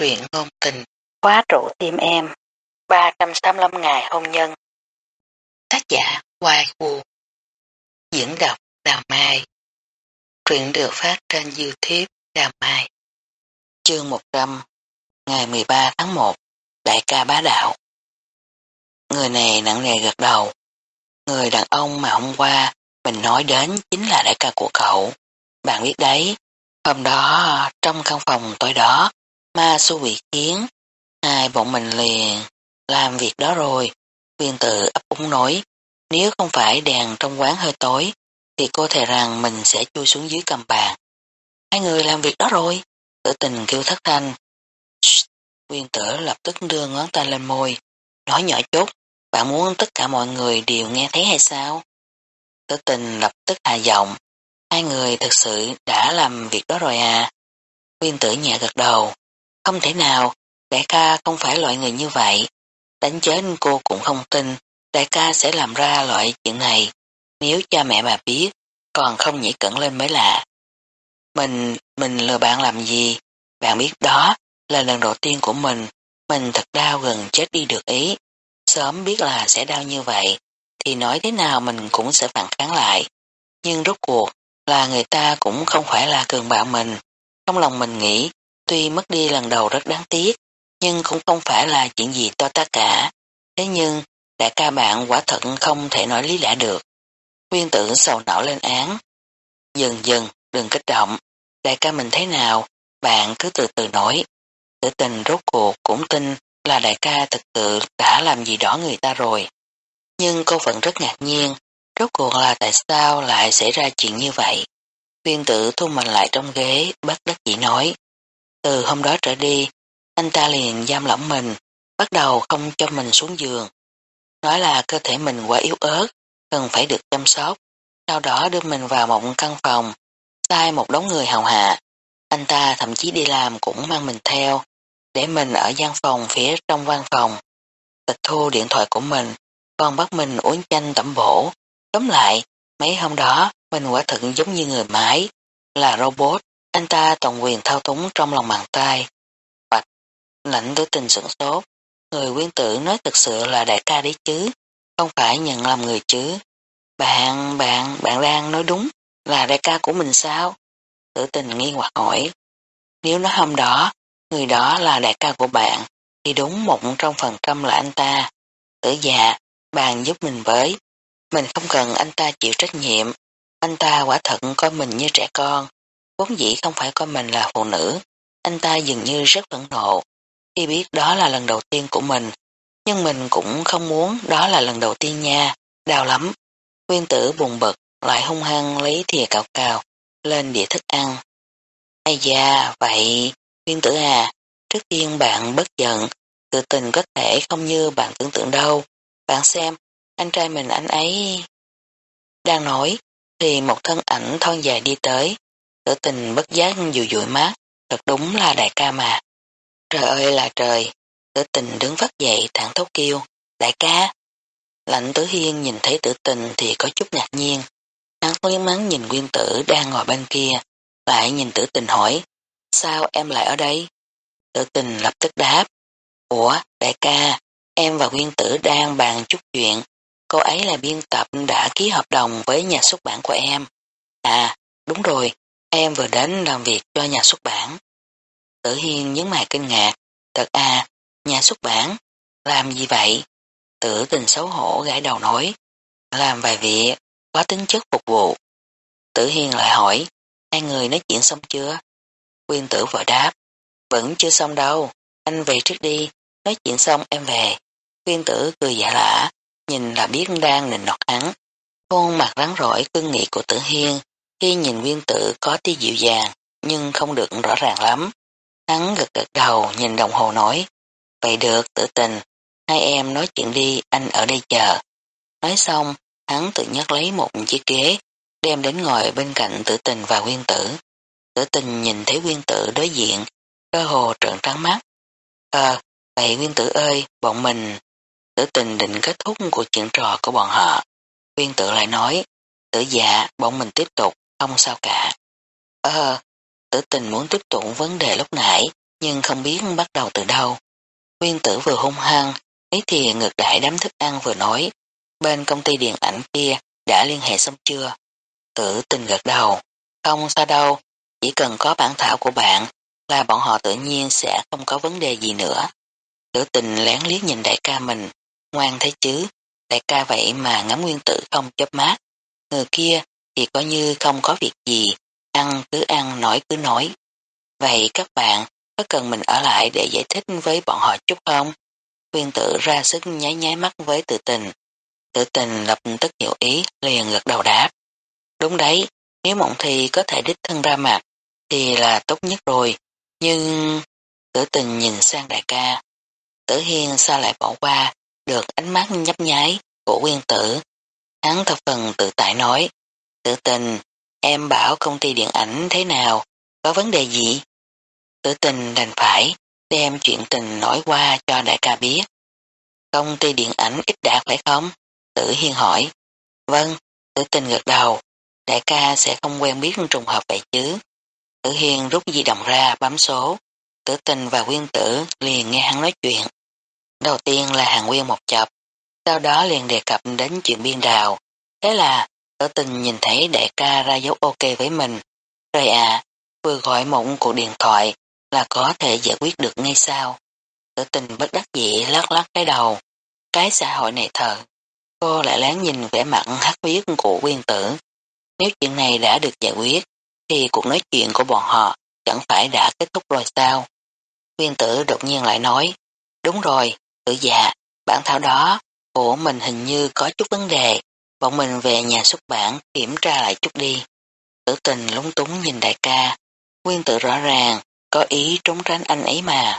truyện ngôn tình, khóa trụ tim em, 385 ngày hôn nhân. Tác giả Hoài Vũ Diễn đọc Đào Mai. Truyện được phát trên Youtube Đào Mai. Chương 100 Ngày 13 tháng 1 Đại ca bá đạo. Người này nặng nề gật đầu. Người đàn ông mà hôm qua mình nói đến chính là đại ca của cậu. Bạn biết đấy, hôm đó trong căn phòng tối đó Ma su bị kiến, hai bọn mình liền làm việc đó rồi. Viên tự ấp úng nói, nếu không phải đèn trong quán hơi tối, thì cô thề rằng mình sẽ chui xuống dưới cầm bàn. Hai người làm việc đó rồi, tử tình kêu thất thanh. Viên tử lập tức đưa ngón tay lên môi, nói nhỏ chút, bạn muốn tất cả mọi người đều nghe thấy hay sao? Tử tình lập tức hạ giọng, hai người thực sự đã làm việc đó rồi à? Viên tử nhẹ gật đầu, không thể nào, đại ca không phải loại người như vậy. Đánh chết cô cũng không tin, đại ca sẽ làm ra loại chuyện này. Nếu cha mẹ bà biết, còn không nhảy cẩn lên mới lạ. Mình, mình lừa bạn làm gì? Bạn biết đó là lần đầu tiên của mình, mình thật đau gần chết đi được ý. Sớm biết là sẽ đau như vậy, thì nói thế nào mình cũng sẽ phản kháng lại. Nhưng rốt cuộc là người ta cũng không phải là cường bạo mình. Trong lòng mình nghĩ Tuy mất đi lần đầu rất đáng tiếc, nhưng cũng không phải là chuyện gì to ta cả. Thế nhưng, đại ca bạn quả thật không thể nói lý lẽ được. Nguyên tử sầu não lên án. Dần dần, đừng kích động. Đại ca mình thế nào, bạn cứ từ từ nói. Tử tình rốt cuộc cũng tin là đại ca thực sự đã làm gì đó người ta rồi. Nhưng cô vẫn rất ngạc nhiên, rốt cuộc là tại sao lại xảy ra chuyện như vậy. Viên tử thu mình lại trong ghế, bất đắc dĩ nói. Từ hôm đó trở đi, anh ta liền giam lỏng mình, bắt đầu không cho mình xuống giường. Nói là cơ thể mình quá yếu ớt, cần phải được chăm sóc. Sau đó đưa mình vào một căn phòng, sai một đống người hầu hạ. Anh ta thậm chí đi làm cũng mang mình theo, để mình ở gian phòng phía trong văn phòng. Tịch thu điện thoại của mình, còn bắt mình uống chanh tẩm bổ. Tóm lại, mấy hôm đó, mình quả thật giống như người máy, là robot, anh ta toàn quyền thao túng trong lòng bàn tay. Bạch, lãnh tử tình sửng sốt. Người quyến tử nói thực sự là đại ca đấy chứ, không phải nhận làm người chứ. Bạn, bạn, bạn đang nói đúng, là đại ca của mình sao? Tử tình nghi hoặc hỏi. Nếu nói hôm đó, người đó là đại ca của bạn, thì đúng một trong phần trăm là anh ta. Tử dạ, bạn giúp mình với. Mình không cần anh ta chịu trách nhiệm. Anh ta quả thật coi mình như trẻ con, vốn dĩ không phải coi mình là phụ nữ, anh ta dường như rất phẫn nộ, khi biết đó là lần đầu tiên của mình, nhưng mình cũng không muốn đó là lần đầu tiên nha, đau lắm. Nguyên tử buồn bực, lại hung hăng lấy thìa cào cào, lên đĩa thức ăn. Ây da, vậy, Nguyên tử à, trước tiên bạn bất giận, tự tình có thể không như bạn tưởng tượng đâu. Bạn xem, anh trai mình anh ấy... Đang nói, thì một thân ảnh thon dài đi tới, Tử tình bất giác dù dụi mát, thật đúng là đại ca mà. Trời ơi là trời, tử tình đứng vắt dậy thẳng thốt kêu, đại ca. Lạnh tử hiên nhìn thấy tử tình thì có chút ngạc nhiên. Hắn liếc mắng nhìn nguyên tử đang ngồi bên kia, lại nhìn tử tình hỏi, sao em lại ở đây? Tử tình lập tức đáp, ủa đại ca, em và nguyên tử đang bàn chút chuyện, cô ấy là biên tập đã ký hợp đồng với nhà xuất bản của em. À, đúng rồi, Em vừa đến làm việc cho nhà xuất bản. Tử Hiên nhấn mày kinh ngạc. Thật à, nhà xuất bản, làm gì vậy? Tử tình xấu hổ gãi đầu nói. Làm vài việc, có tính chất phục vụ. Tử Hiên lại hỏi, hai người nói chuyện xong chưa? Quyên tử vợ đáp, vẫn chưa xong đâu, anh về trước đi, nói chuyện xong em về. Quyên tử cười giả lả, nhìn là biết đang nịnh nọt hắn. Khuôn mặt rắn rỏi cương nghị của tử Hiên khi nhìn nguyên tử có tí dịu dàng, nhưng không được rõ ràng lắm. Hắn gật gật đầu nhìn đồng hồ nói, vậy được tử tình, hai em nói chuyện đi, anh ở đây chờ. Nói xong, hắn tự nhắc lấy một chiếc ghế, đem đến ngồi bên cạnh tử tình và nguyên tử. Tử tình nhìn thấy nguyên tử đối diện, cơ hồ trợn trắng mắt. Ờ, vậy nguyên tử ơi, bọn mình... Tử tình định kết thúc cuộc chuyện trò của bọn họ. Nguyên tử lại nói, tử dạ, bọn mình tiếp tục. Không sao cả. Ờ, tử tình muốn tiếp tục vấn đề lúc nãy, nhưng không biết bắt đầu từ đâu. Nguyên tử vừa hung hăng, ấy thì ngược đại đám thức ăn vừa nói, bên công ty điện ảnh kia đã liên hệ xong chưa? Tử tình gật đầu, không sao đâu, chỉ cần có bản thảo của bạn là bọn họ tự nhiên sẽ không có vấn đề gì nữa. Tử tình lén liếc nhìn đại ca mình, ngoan thế chứ, đại ca vậy mà ngắm nguyên tử không chớp mắt. Người kia thì coi như không có việc gì, ăn cứ ăn, nói cứ nói. Vậy các bạn có cần mình ở lại để giải thích với bọn họ chút không? Quyên tử ra sức nháy nháy mắt với tự tình. Tự tình lập tức hiểu ý, liền gật đầu đáp. Đúng đấy, nếu mộng thì có thể đích thân ra mặt, thì là tốt nhất rồi. Nhưng... Tử tình nhìn sang đại ca. Tử hiên sao lại bỏ qua, được ánh mắt nhấp nháy của Quyên tử. Hắn thập phần tự tại nói tự tình, em bảo công ty điện ảnh thế nào, có vấn đề gì? tự tình đành phải đem chuyện tình nói qua cho đại ca biết. Công ty điện ảnh ít đạt phải không? Tử Hiên hỏi. Vâng, tử tình gật đầu. Đại ca sẽ không quen biết trùng hợp vậy chứ. Tử Hiên rút di động ra bấm số. Tử tình và quyên tử liền nghe hắn nói chuyện. Đầu tiên là hàng nguyên một chập, sau đó liền đề cập đến chuyện biên đào. Thế là tử tình nhìn thấy đại ca ra dấu ok với mình. Rồi à, vừa gọi một cuộc điện thoại là có thể giải quyết được ngay sao. Tử tình bất đắc dĩ lắc lắc cái đầu. Cái xã hội này thờ. Cô lại lén nhìn vẻ mặt hắc huyết của quyên tử. Nếu chuyện này đã được giải quyết, thì cuộc nói chuyện của bọn họ chẳng phải đã kết thúc rồi sao? Quyên tử đột nhiên lại nói, đúng rồi, tử Dạ. bản thảo đó của mình hình như có chút vấn đề, bọn mình về nhà xuất bản kiểm tra lại chút đi. Tử tình lúng túng nhìn đại ca, nguyên tử rõ ràng có ý trốn tránh anh ấy mà.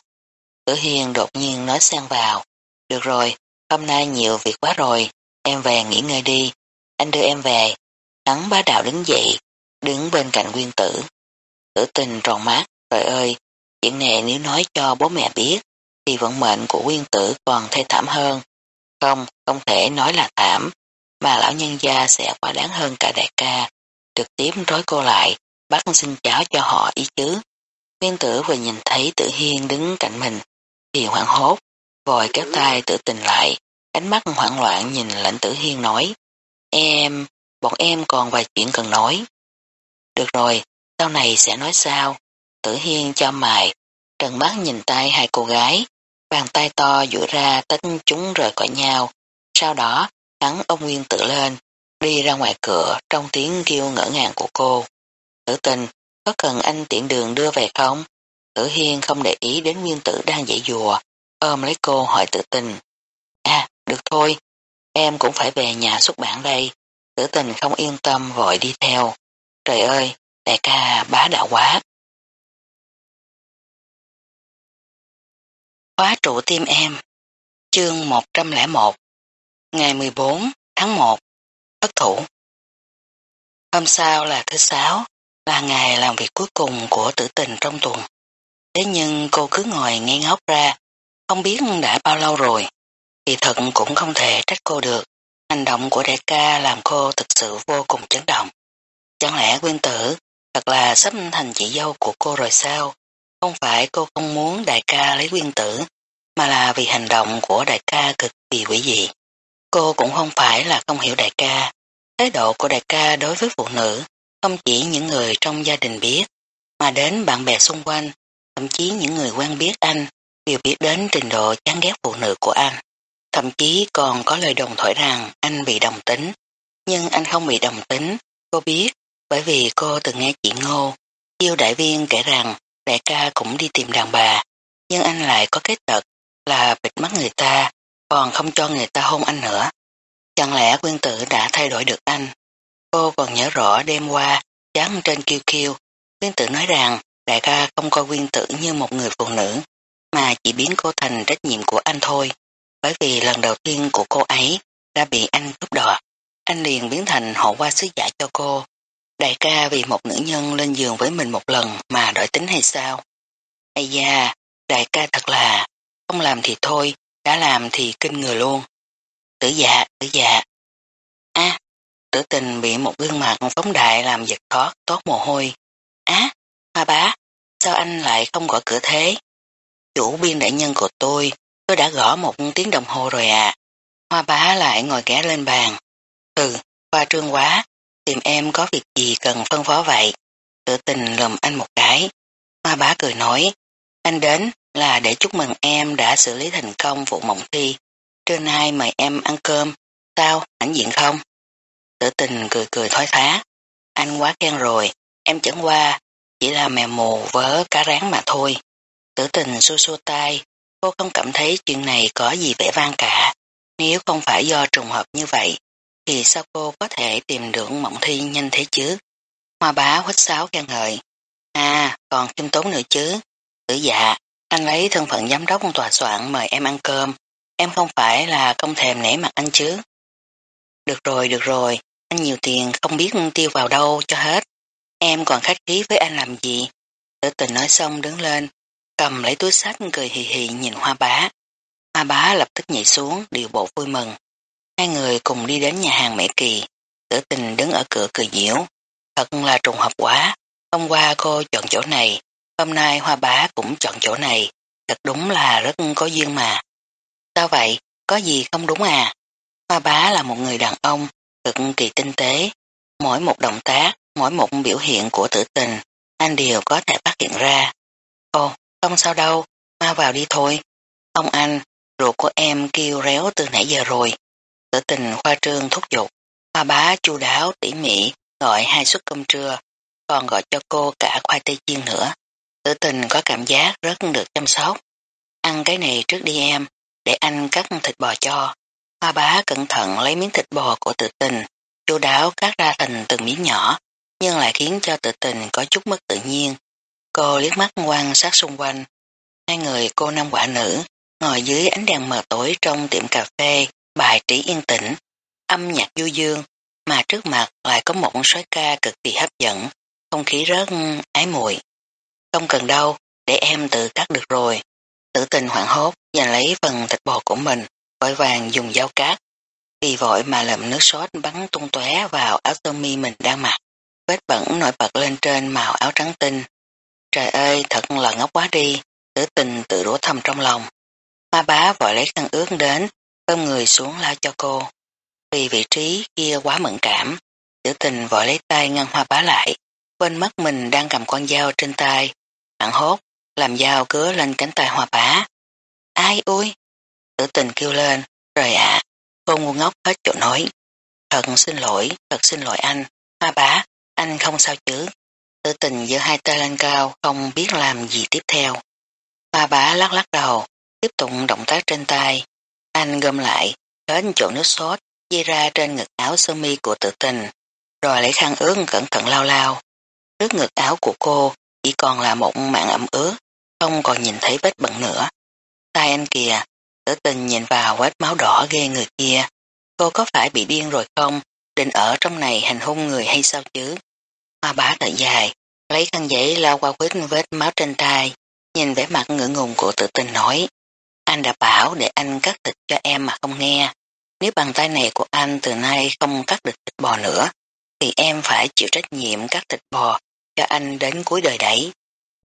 Tử Hiền đột nhiên nói sang vào. Được rồi, hôm nay nhiều việc quá rồi, em về nghỉ ngơi đi. Anh đưa em về. Hắn bá đạo đứng dậy, đứng bên cạnh nguyên tử. Tử tình tròn mắt, trời ơi, chuyện này nếu nói cho bố mẹ biết, thì vận mệnh của nguyên tử còn thê thảm hơn. Không, không thể nói là thảm, mà lão nhân gia sẽ quá đáng hơn cả đại ca. Trực tiếp rối cô lại, bắt xin cháu cho họ ý chứ. Nguyên tử vừa nhìn thấy tử hiên đứng cạnh mình, thì hoảng hốt, vội kéo tay tử tình lại, ánh mắt hoảng loạn nhìn lãnh tử hiên nói, em, bọn em còn vài chuyện cần nói. Được rồi, sau này sẽ nói sao, tử hiên cho mài, trần mắt nhìn tay hai cô gái, bàn tay to duỗi ra tách chúng rời khỏi nhau, sau đó hắn ông Nguyên tử lên, đi ra ngoài cửa trong tiếng kêu ngỡ ngàng của cô. Tử tình, có cần anh tiện đường đưa về không? Tử Hiên không để ý đến nguyên tử đang dậy dùa, ôm lấy cô hỏi tử tình. À, được thôi, em cũng phải về nhà xuất bản đây. Tử tình không yên tâm vội đi theo. Trời ơi, đại ca bá đạo quá. Khóa trụ tim em Chương 101 Ngày 14 tháng 1 Thất thủ Hôm sau là thứ sáu, là ngày làm việc cuối cùng của tử tình trong tuần. Thế nhưng cô cứ ngồi ngay ngốc ra, không biết đã bao lâu rồi. Thì thật cũng không thể trách cô được. Hành động của đại ca làm cô thực sự vô cùng chấn động. Chẳng lẽ quyên tử thật là sắp thành chị dâu của cô rồi sao? Không phải cô không muốn đại ca lấy quyên tử, mà là vì hành động của đại ca cực kỳ quỷ dị. Cô cũng không phải là không hiểu đại ca. Thái độ của đại ca đối với phụ nữ không chỉ những người trong gia đình biết, mà đến bạn bè xung quanh, thậm chí những người quen biết anh đều biết đến trình độ chán ghét phụ nữ của anh. Thậm chí còn có lời đồng thoại rằng anh bị đồng tính. Nhưng anh không bị đồng tính, cô biết, bởi vì cô từng nghe chị Ngô, yêu đại viên kể rằng đại ca cũng đi tìm đàn bà, nhưng anh lại có cái tật là bịt mắt người ta, còn không cho người ta hôn anh nữa. Chẳng lẽ quyên tử đã thay đổi được anh? Cô còn nhớ rõ đêm qua, chán trên kiêu kiêu, quyên tử nói rằng đại ca không coi quyên tử như một người phụ nữ, mà chỉ biến cô thành trách nhiệm của anh thôi. Bởi vì lần đầu tiên của cô ấy đã bị anh cướp đoạt, anh liền biến thành hộ qua sứ giả cho cô. Đại ca vì một nữ nhân lên giường với mình một lần mà đổi tính hay sao? Ây da, đại ca thật là, không làm thì thôi, đã làm thì kinh người luôn. Tử dạ, tử dạ. a tử tình bị một gương mặt phóng đại làm giật thoát tốt mồ hôi. Á, hoa bá, sao anh lại không gọi cửa thế? chủ biên đại nhân của tôi, tôi đã gõ một tiếng đồng hồ rồi ạ. Hoa bá lại ngồi ghé lên bàn. Ừ, hoa trương quá, tìm em có việc gì cần phân phó vậy. tử tình lùm anh một cái. Hoa bá cười nói, anh đến là để chúc mừng em đã xử lý thành công vụ mộng thi. Trưa nay mời em ăn cơm, sao, ảnh diện không? Tử tình cười cười thoái thá. Anh quá khen rồi, em chẳng qua, chỉ là mèo mù vớ cá rán mà thôi. Tử tình xua xua tay, cô không cảm thấy chuyện này có gì vẻ vang cả. Nếu không phải do trùng hợp như vậy, thì sao cô có thể tìm được mộng thi nhanh thế chứ? Hoa bá huýt sáo khen ngợi. À, còn kim tốn nữa chứ. Tử dạ, anh lấy thân phận giám đốc tòa soạn mời em ăn cơm. Em không phải là không thèm nể mặt anh chứ. Được rồi, được rồi, anh nhiều tiền không biết tiêu vào đâu cho hết. Em còn khách khí với anh làm gì? Tử tình nói xong đứng lên, cầm lấy túi sách cười hì hì nhìn hoa bá. Hoa bá lập tức nhảy xuống, điều bộ vui mừng. Hai người cùng đi đến nhà hàng Mỹ Kỳ. Tử tình đứng ở cửa cười diễu. Thật là trùng hợp quá. Hôm qua cô chọn chỗ này, hôm nay hoa bá cũng chọn chỗ này. Thật đúng là rất có duyên mà. Sao vậy? Có gì không đúng à? Hoa bá là một người đàn ông, cực kỳ tinh tế. Mỗi một động tác, mỗi một biểu hiện của tử tình, anh đều có thể phát hiện ra. Ồ, không sao đâu, mau vào đi thôi. Ông anh, ruột của em kêu réo từ nãy giờ rồi. Tử tình khoa trương thúc giục. Hoa bá chu đáo tỉ mỉ gọi hai suất cơm trưa, còn gọi cho cô cả khoai tây chiên nữa. Tự tình có cảm giác rất được chăm sóc. Ăn cái này trước đi em, để anh cắt thịt bò cho. Hoa bá cẩn thận lấy miếng thịt bò của tự tình, chú đáo cắt ra thành từng miếng nhỏ, nhưng lại khiến cho tự tình có chút mất tự nhiên. Cô liếc mắt quan sát xung quanh. Hai người cô năm quả nữ ngồi dưới ánh đèn mờ tối trong tiệm cà phê, bài trí yên tĩnh, âm nhạc du dương, mà trước mặt lại có một soái ca cực kỳ hấp dẫn, không khí rất ái muội. Không cần đâu, để em tự cắt được rồi. Tử tình hoảng hốt, giành lấy phần thịt bò của mình, vội vàng dùng dao cắt Vì vội mà lầm nước sốt bắn tung tóe vào áo sơ mi mình đang mặc. Vết bẩn nổi bật lên trên màu áo trắng tinh. Trời ơi, thật là ngốc quá đi, tử tình tự đổ thầm trong lòng. Ma bá vội lấy khăn ướt đến, ôm người xuống lao cho cô. Vì vị trí kia quá mẫn cảm, tử tình vội lấy tay ngăn hoa bá lại, quên mất mình đang cầm con dao trên tay, hoảng hốt, làm dao cứa lên cánh tay hoa bá. Ai ui? Tử tình kêu lên, rồi ạ, cô ngu ngốc hết chỗ nói. Thật xin lỗi, thật xin lỗi anh, hoa bá, anh không sao chứ. Tử tình giơ hai tay lên cao, không biết làm gì tiếp theo. Hoa bá lắc lắc đầu, tiếp tục động tác trên tay. Anh gom lại, đến chỗ nước sốt, dây ra trên ngực áo sơ mi của tự tình, rồi lấy khăn ướt cẩn thận lao lao. Trước ngực áo của cô chỉ còn là một mạng ẩm ướt, không còn nhìn thấy vết bẩn nữa. Tay anh kìa, tử tình nhìn vào vết máu đỏ ghê người kia. Cô có phải bị điên rồi không? Định ở trong này hành hung người hay sao chứ? Hoa bá thở dài, lấy khăn giấy lau qua vết vết máu trên tay, nhìn vẻ mặt ngưỡng ngùng của tự tình nói. Anh đã bảo để anh cắt thịt cho em mà không nghe. Nếu bàn tay này của anh từ nay không cắt được thịt bò nữa, thì em phải chịu trách nhiệm cắt thịt bò cho anh đến cuối đời đấy.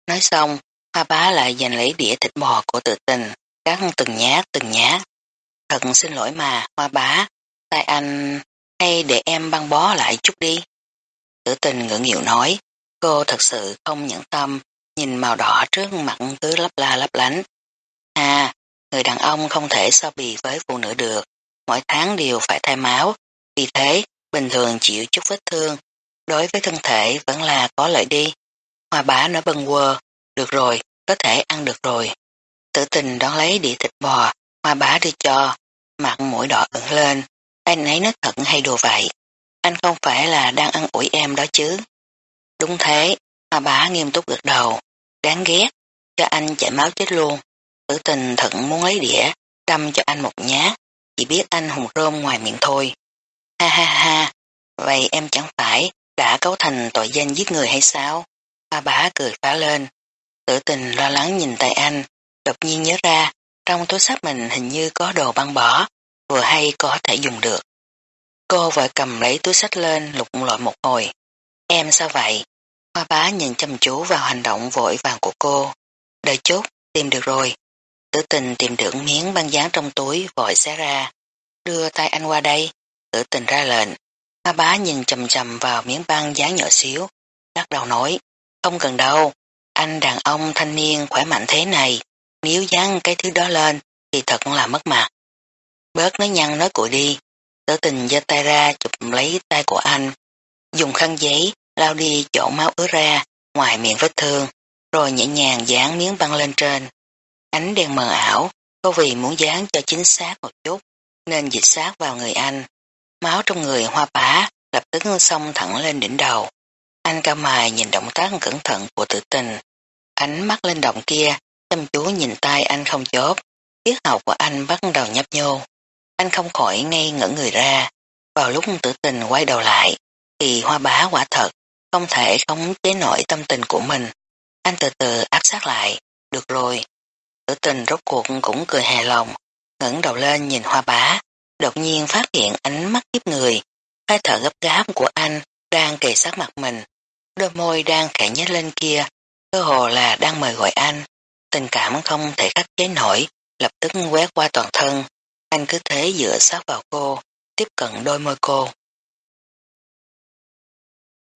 Nói xong, hoa bá lại giành lấy đĩa thịt bò của tự tình, cắt từng nhát từng nhát. Thật xin lỗi mà, hoa bá, tay anh hay để em băng bó lại chút đi. Tử tình ngưỡng nghịu nói, cô thật sự không nhẫn tâm, nhìn màu đỏ trước mặt cứ lấp la lấp lánh. À, người đàn ông không thể so bì với phụ nữ được, mỗi tháng đều phải thay máu, vì thế bình thường chịu chút vết thương, đối với thân thể vẫn là có lợi đi. Hoa bá nói bần quơ, được rồi, có thể ăn được rồi. Tử tình đón lấy đĩa thịt bò, hoa bá đưa cho, mặt mũi đỏ ửng lên, anh ấy nói thật hay đồ vậy. Anh không phải là đang ăn ủi em đó chứ. Đúng thế, hoa bá nghiêm túc gật đầu, đáng ghét, cho anh chảy máu chết luôn. Tử tình thận muốn lấy đĩa, đâm cho anh một nhát, chỉ biết anh hùng rôm ngoài miệng thôi. Ha ha ha, vậy em chẳng phải đã cấu thành tội danh giết người hay sao? Ba bá cười phá lên. Tử tình lo lắng nhìn tay anh, đột nhiên nhớ ra, trong túi sách mình hình như có đồ băng bỏ, vừa hay có thể dùng được. Cô vội cầm lấy túi sách lên lục lọi một hồi. Em sao vậy? Hoa bá nhìn chăm chú vào hành động vội vàng của cô. Đợi chút, tìm được rồi. Tử tình tìm được miếng băng dán trong túi vội xé ra. Đưa tay anh qua đây. Tử tình ra lệnh. A bá nhìn chầm chầm vào miếng băng dán nhỏ xíu. Lắc đầu nói. Không cần đâu. Anh đàn ông thanh niên khỏe mạnh thế này. Nếu dán cái thứ đó lên thì thật là mất mặt. Bớt nói nhăn nói cụi đi. Tử tình giơ tay ra chụp lấy tay của anh. Dùng khăn giấy lau đi chỗ máu ứa ra ngoài miệng vết thương, rồi nhẹ nhàng dán miếng băng lên trên. Ánh đèn mờ ảo, có vì muốn dán cho chính xác một chút, nên dịch sát vào người anh. Máu trong người hoa bá, lập tức xông thẳng lên đỉnh đầu. Anh cao mài nhìn động tác cẩn thận của tử tình. Ánh mắt lên động kia, chăm chú nhìn tay anh không chốt. Tiết học của anh bắt đầu nhấp nhô. Anh không khỏi ngay ngỡ người ra. Vào lúc tử tình quay đầu lại, thì hoa bá quả thật, không thể không chế nổi tâm tình của mình. Anh từ từ áp sát lại, được rồi. Tử tình rốt cuộc cũng cười hài lòng, ngẩng đầu lên nhìn hoa bá, đột nhiên phát hiện ánh mắt kiếp người, hơi thở gấp gáp của anh đang kề sát mặt mình, đôi môi đang khẽ nhếch lên kia, cơ hồ là đang mời gọi anh. Tình cảm không thể khắc chế nổi, lập tức quét qua toàn thân. Anh cứ thế dựa sát vào cô, tiếp cận đôi môi cô.